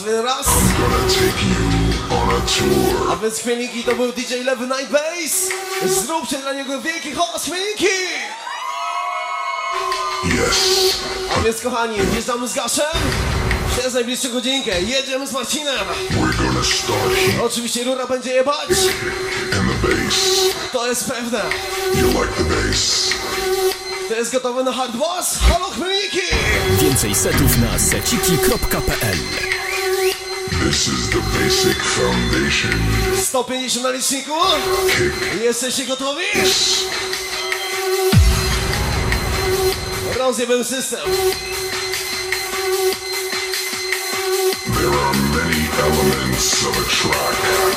Nazwy raz. A więc chmielniki to był DJ Lewy Night Bass. Zróbcie dla niego wielki hałas chmielniki! Yes. A więc kochani, wjeżdżamy z Gaszem. Przez najbliższą godzinkę jedziemy z Marcinem. We're gonna start heat Oczywiście rura będzie jebać. and the bass. To jest pewne. You like the bass? To jest gotowe na hard bass. Halo chmielniki! Więcej setów na seciki.pl This is the basic foundation. 150 na liczniku. Kick. Jesteście gotowi? Rozjebem system. There are many elements of a track.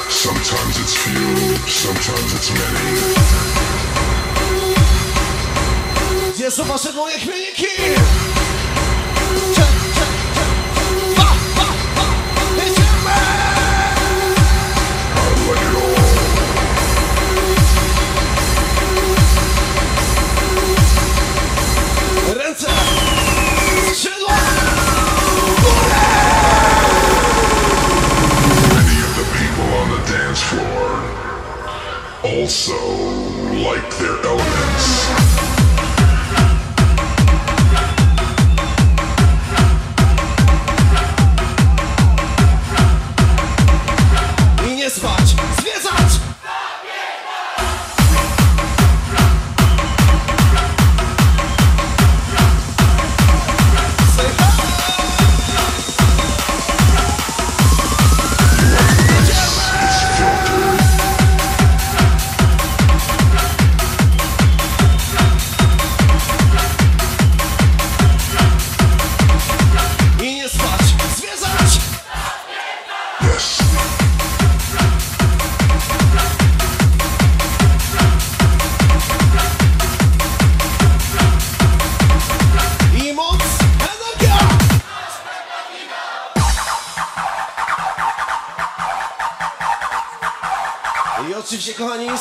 Sometimes it's few, sometimes it's many. Gdzie są wasze moje chmielniki? Cze, Ręce! Skrzydła! Many of the people on the dance floor also like their elements.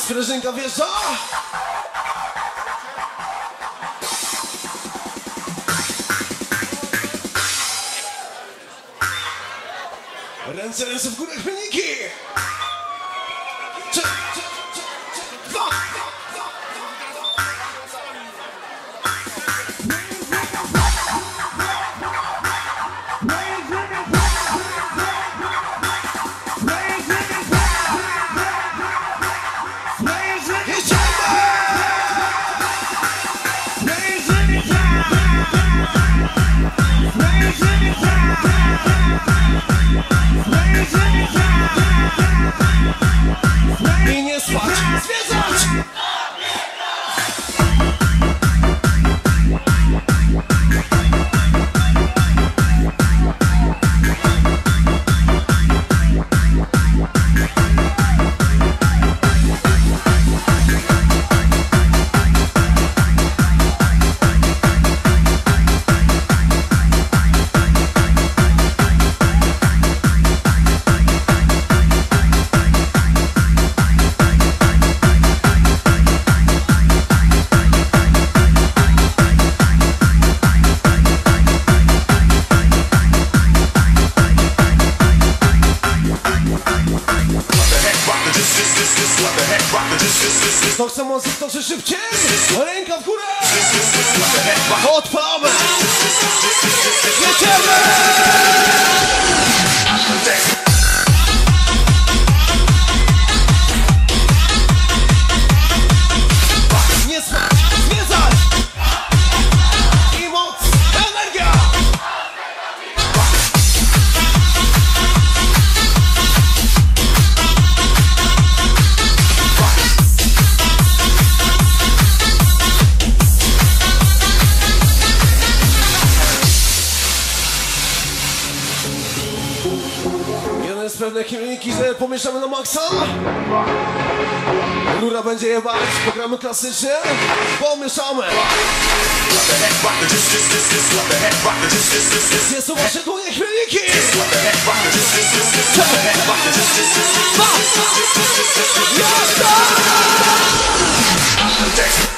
Oczywiście, Let me Pewnych chemiki, że pomieszamy na maksa. Lura będzie jebać, pogramy klasycznie. Pomieszamy. Gdzie są wasze dłonie chmielniki? Start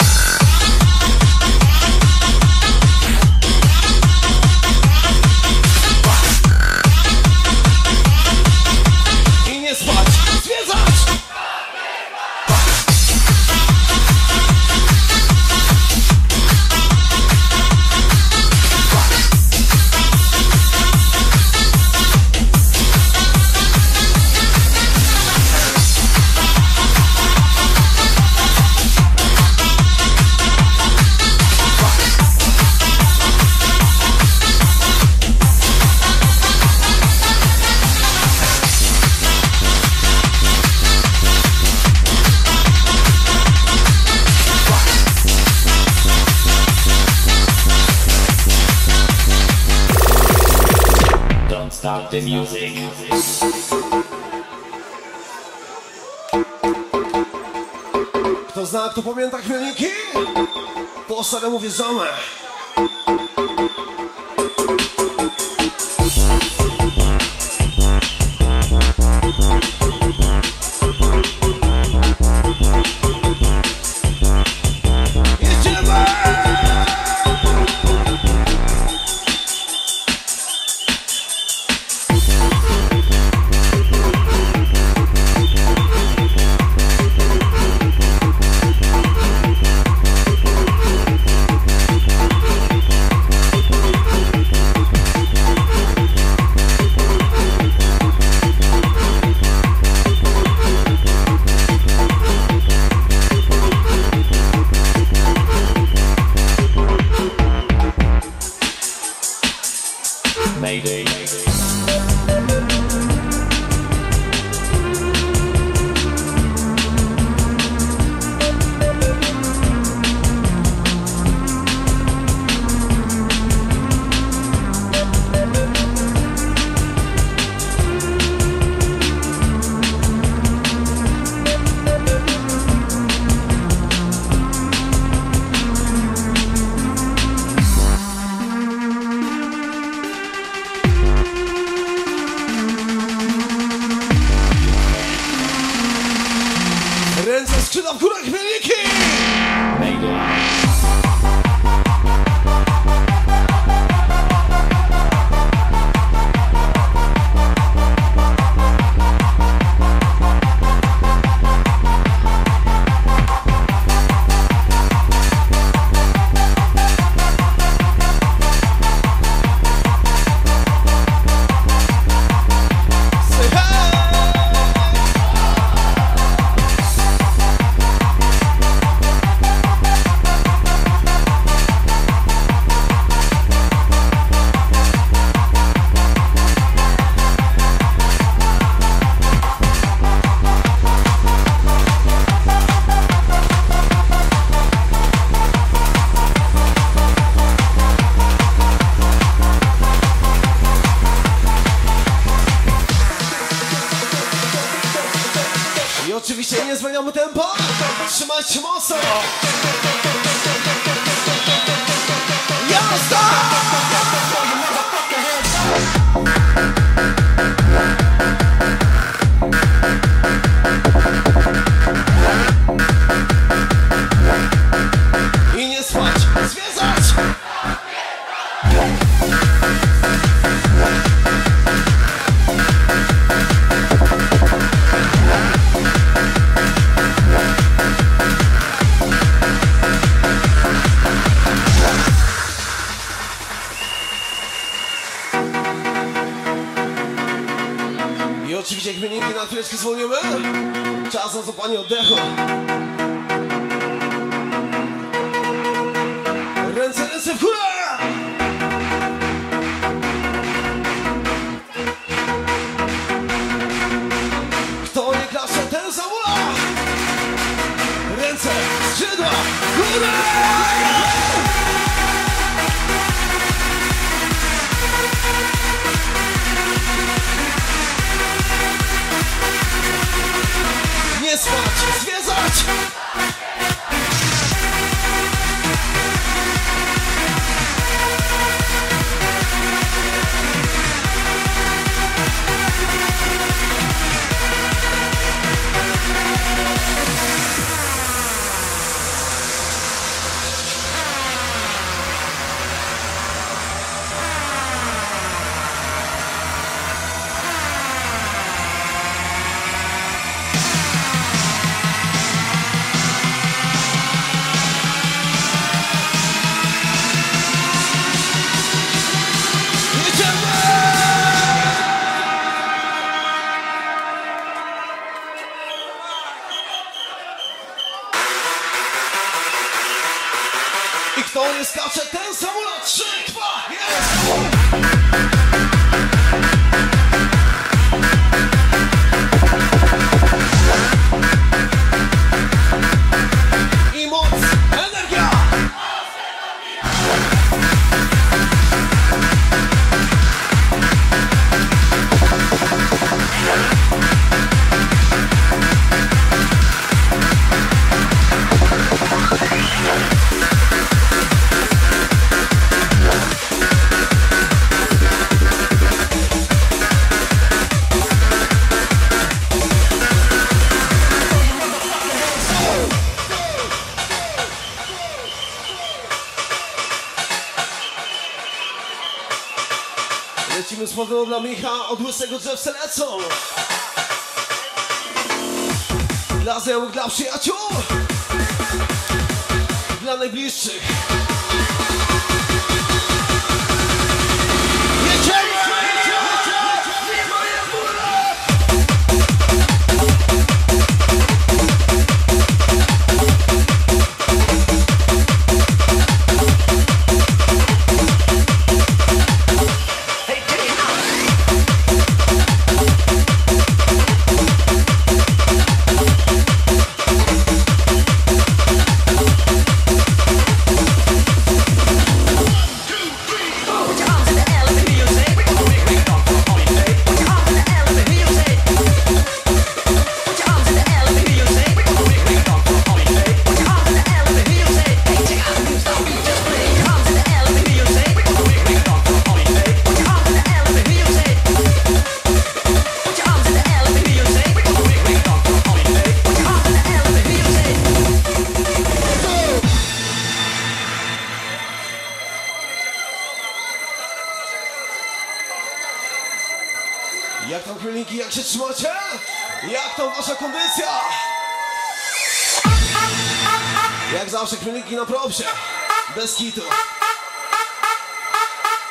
Kto pamięta chmielniki? Po staremu wjeżdżamy. Jedziemy! Oczywiście chmielniki na chwileczkę zwolnimy. Czas na złapanie oddechu. Ręce, ręce w górę! Kto nie klasze, ten zamula! Ręce, skrzydła, górę! Nie spać, Joseph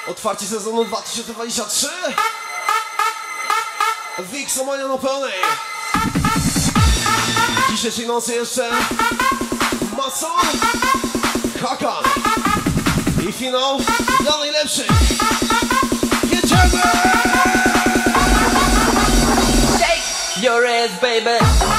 Otwarcie sezonu 2023 Wixomania na pełnej. Dzisiejszej nocy jeszcze Mason Hakan I finał dla najlepszych. Jedziemy! Shake your ass baby.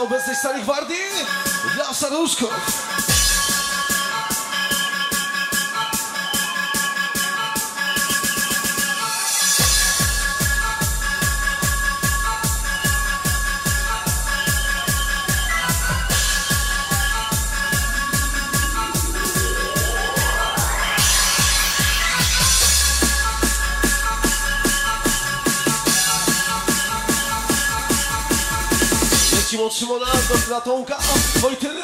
obecnej stali gwardii dla staruszków. ラトが置いてる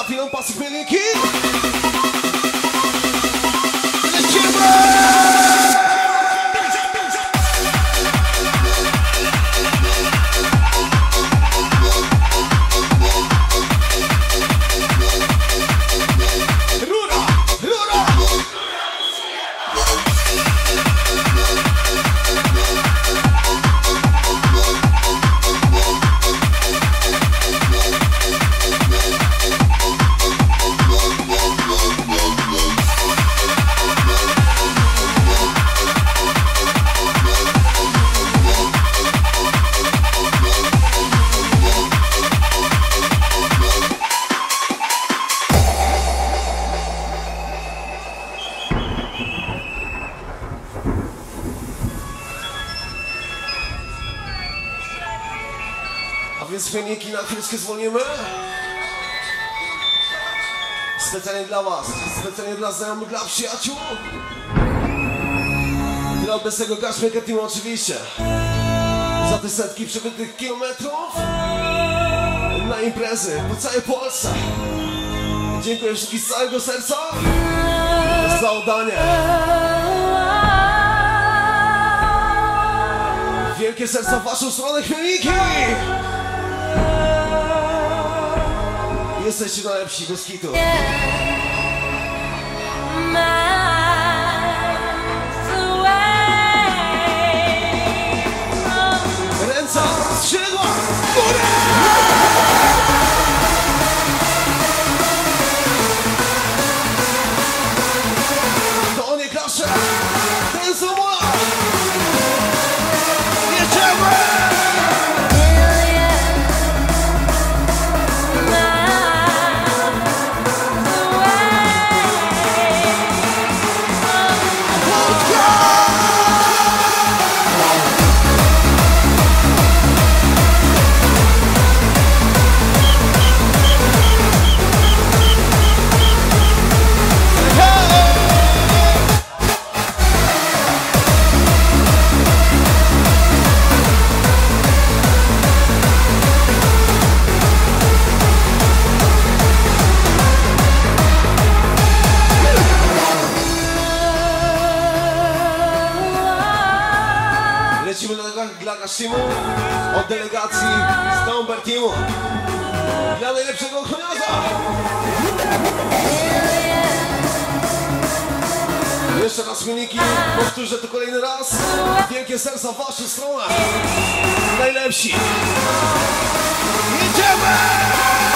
szturówki, zapinam pasy chmielniki! Lecimy! Przyjaciół. Dla obecnego Kaszmierka Team oczywiście. Za te setki przebytych kilometrów na imprezy po całej Polsce. Dziękuję wszystkim z całego serca za oddanie. Wielkie serca w waszą stronę, chmielniki! Jesteście najlepsi, bez kitu. Ręce, skrzydła, w! dla Kaszymu od delegacji Stomper Teamu dla najlepszego ochroniarza! Jeszcze raz miniki, powtórzę to kolejny raz. Wielkie serca w waszych stronach. Najlepsi. Idziemy!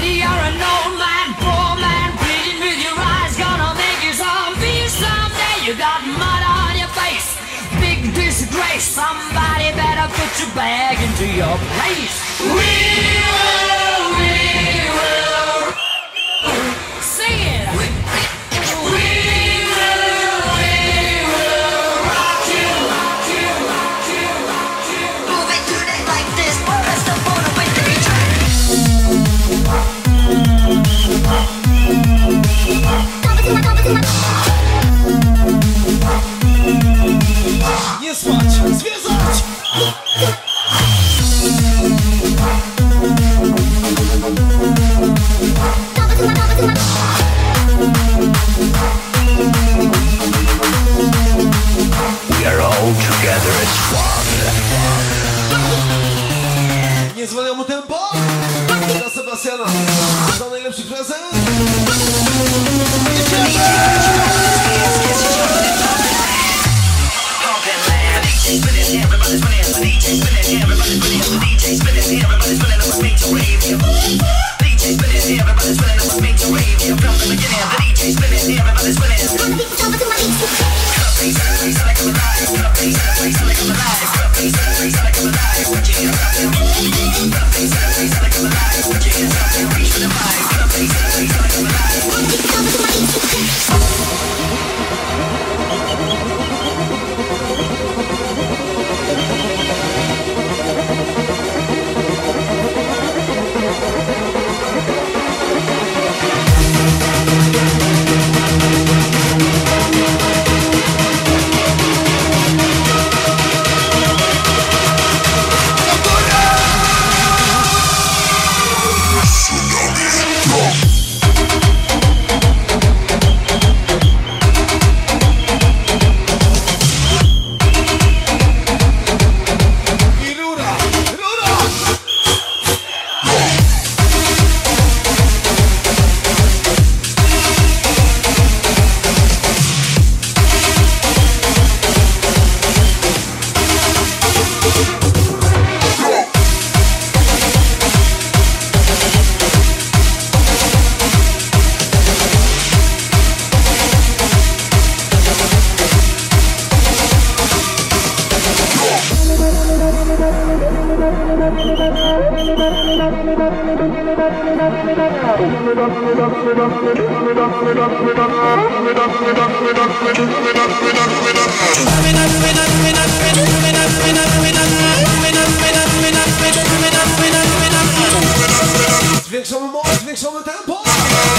You're an old man, poor man, pleading with your eyes, gonna make you zombie someday. You got mud on your face, big disgrace. Somebody better put your bag into your place. We will. Bye.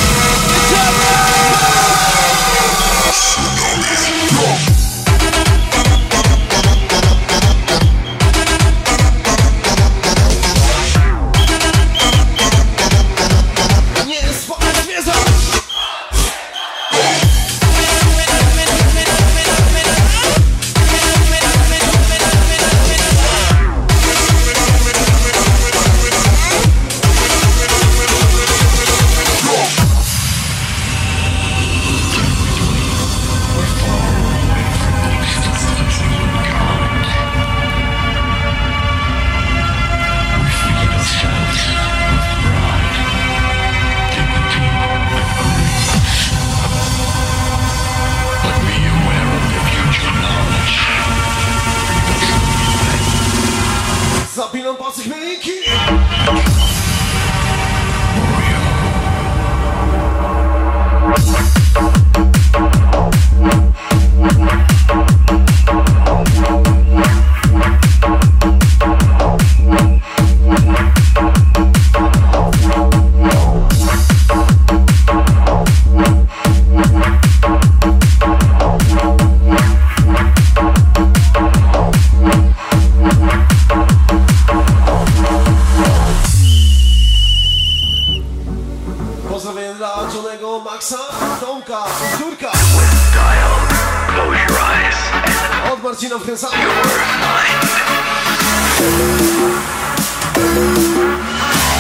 do Tomka, córka Od Marcina w tym samym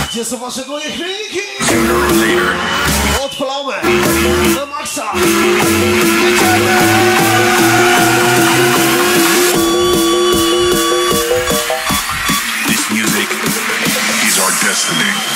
Gdzie są wasze gojechniki? Odpalamy na Maxa. This music is our destiny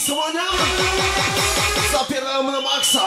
Микс Ваняна. Запираем на Макса.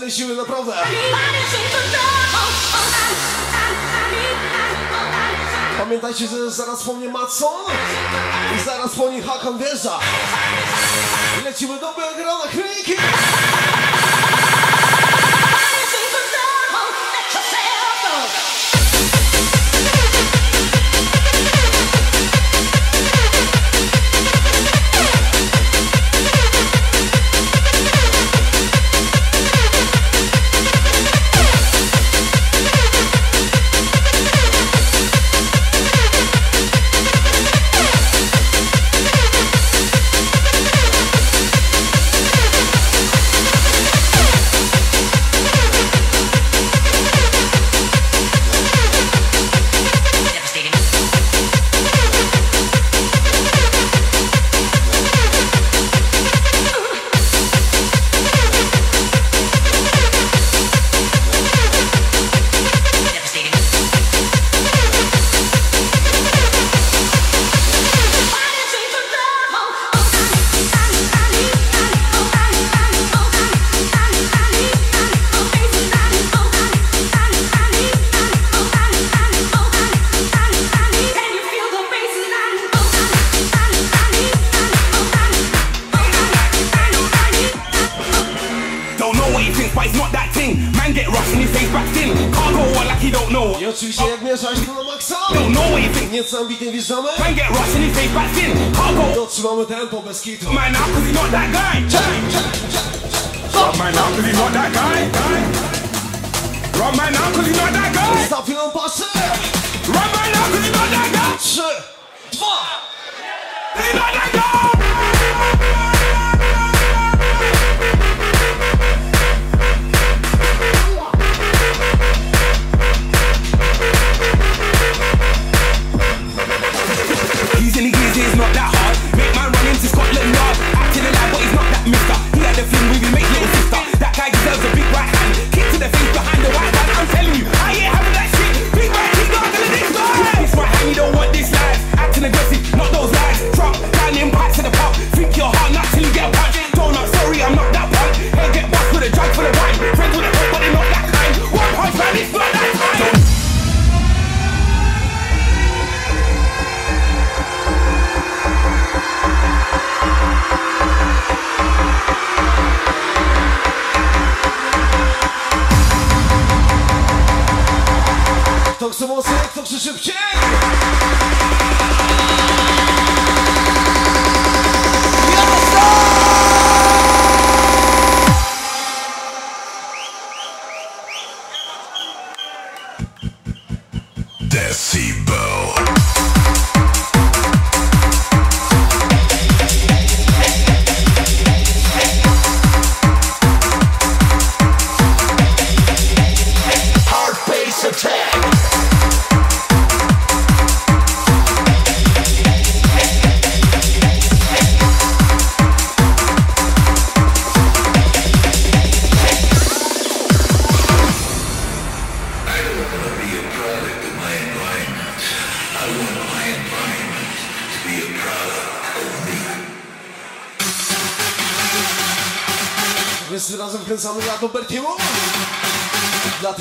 tyle siły, naprawdę. Pamiętajcie, że zaraz po mnie Macon i zaraz po nim Hakan Wieża. Lecimy do Belgrana, chwilki! tanto o mosquito.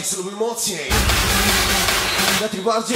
Sul mozzi Da tribardi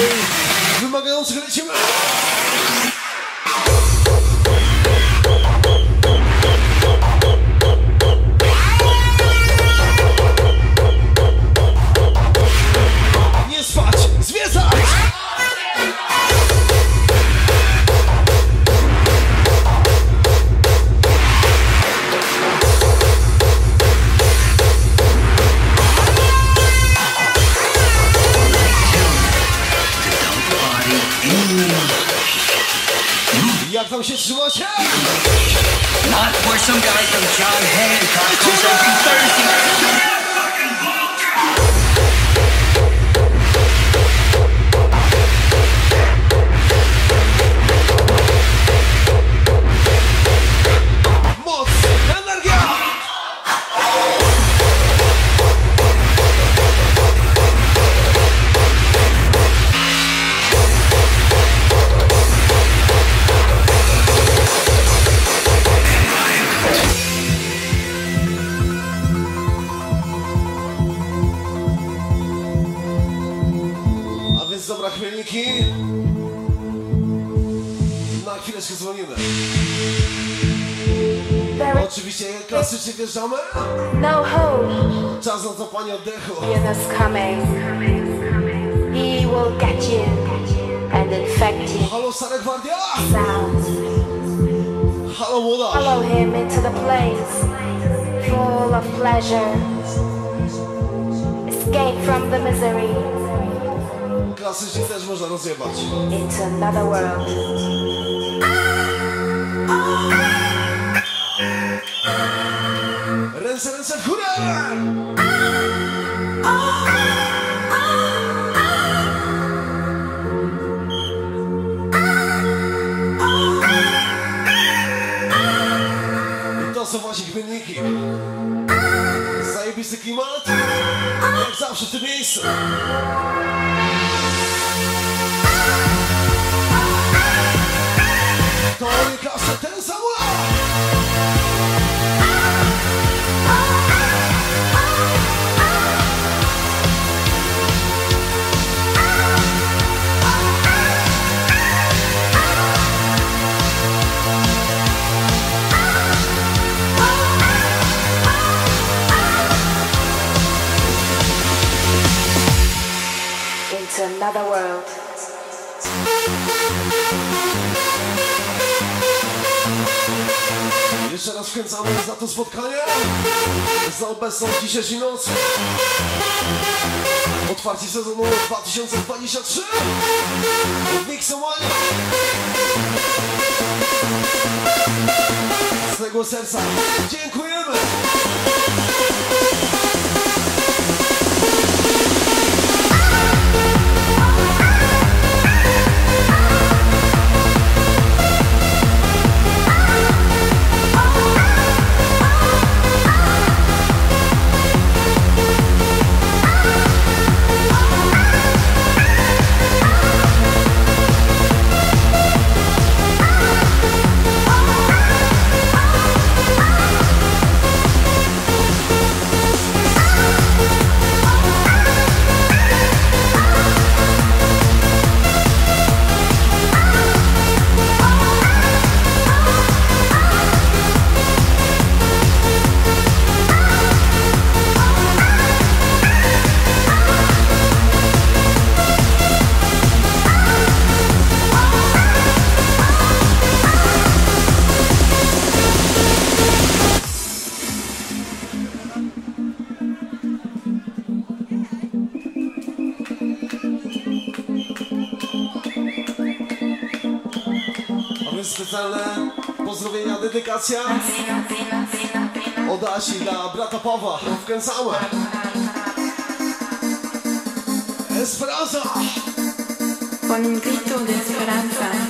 wjeżdżamy. no hope Czas na zapanie oddechu. is coming. He will get you and infect you. Halo Stara Gwardia! Sounds. Halo młoda! Follow him into the place full of pleasure. Escape from the misery Klasycznie też można rozjebać. into another world. Ah! Ah! Ręce, ręce w górę! I to są właśnie chmielniki. Zajebisty klimat, jak zawsze w tym miejscu. To nie klasa ten samochód! Jeszcze raz wkręcamy za to spotkanie za obecną dzisiejszej nocy. Otwarcie sezonu 2023 w Mixomania. Z tego serca dziękujemy. Pawła. Wkręcamy. Esperanza! Con grito de esperanza.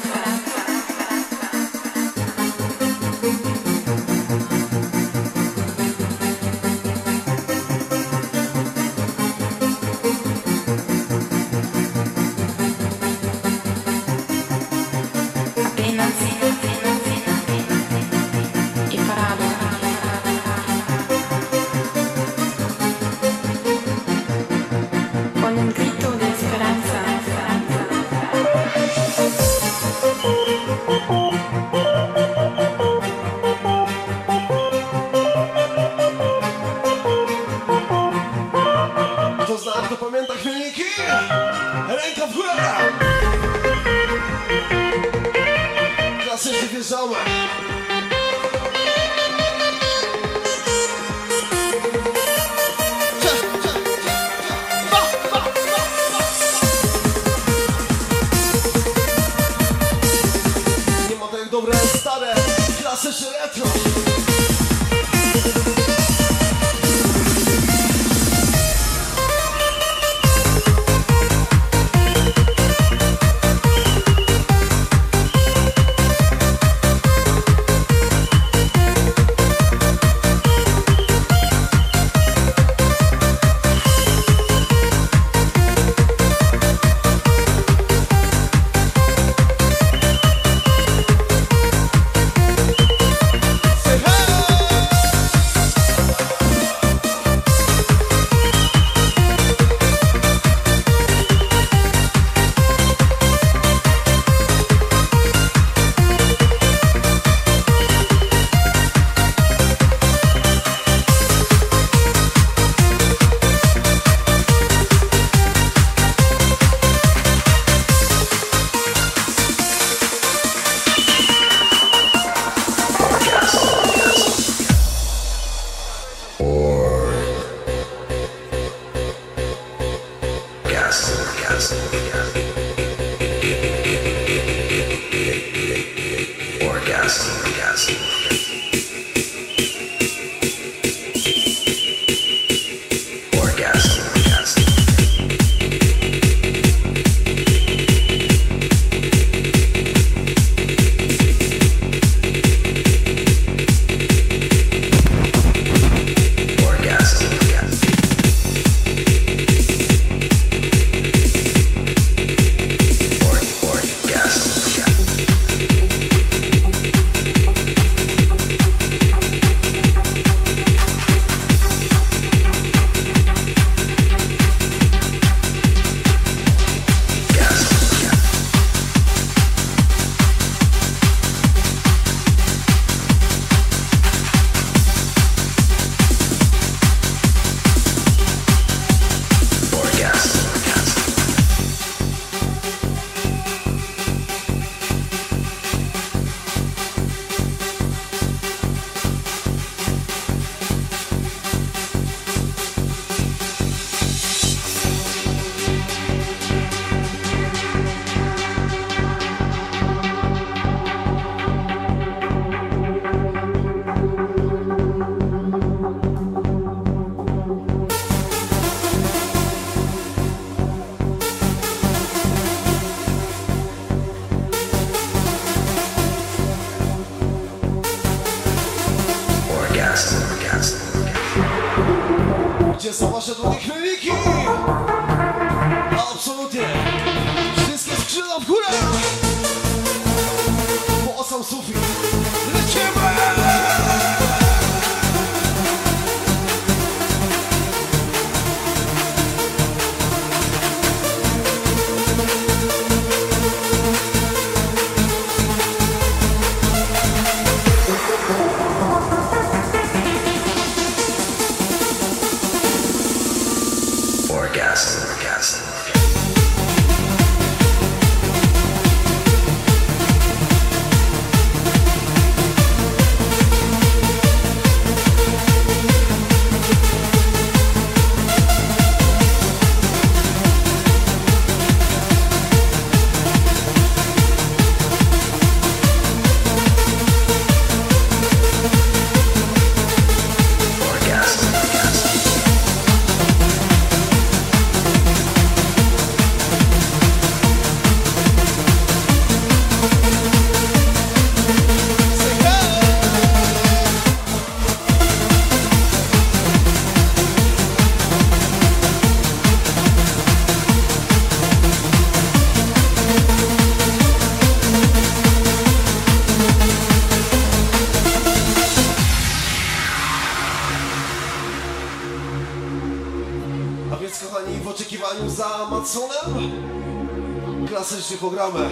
Pogramy.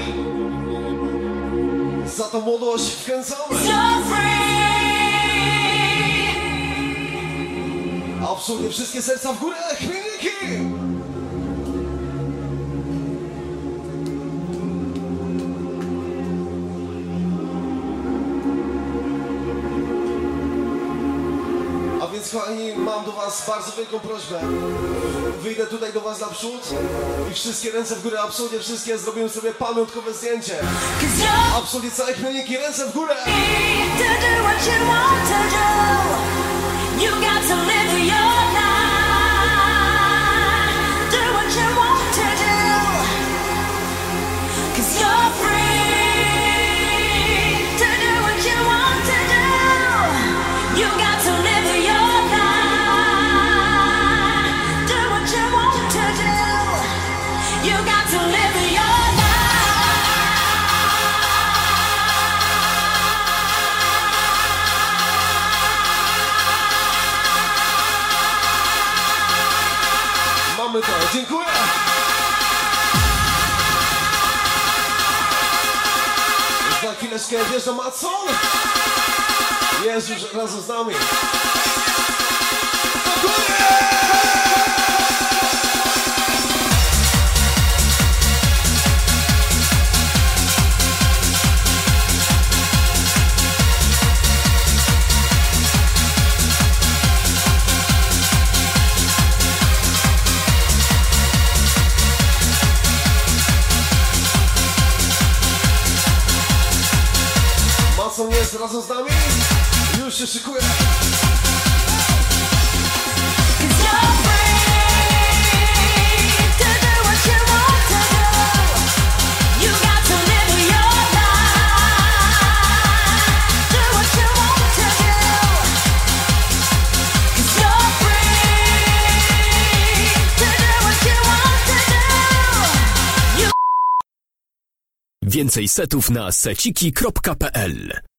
Za tą młodość wkręcamy. Absolutnie wszystkie serca w górę, chmielniki! A więc kochani, mam do was bardzo wielką prośbę. Wyjdę tutaj do was naprzód i wszystkie ręce w górę, absolutnie wszystkie, zrobimy sobie pamiątkowe zdjęcie. Absolutnie całe chmielniki, ręce w górę! You Jest już razem z nami. Się szykuje. Więcej setów na seciki.pl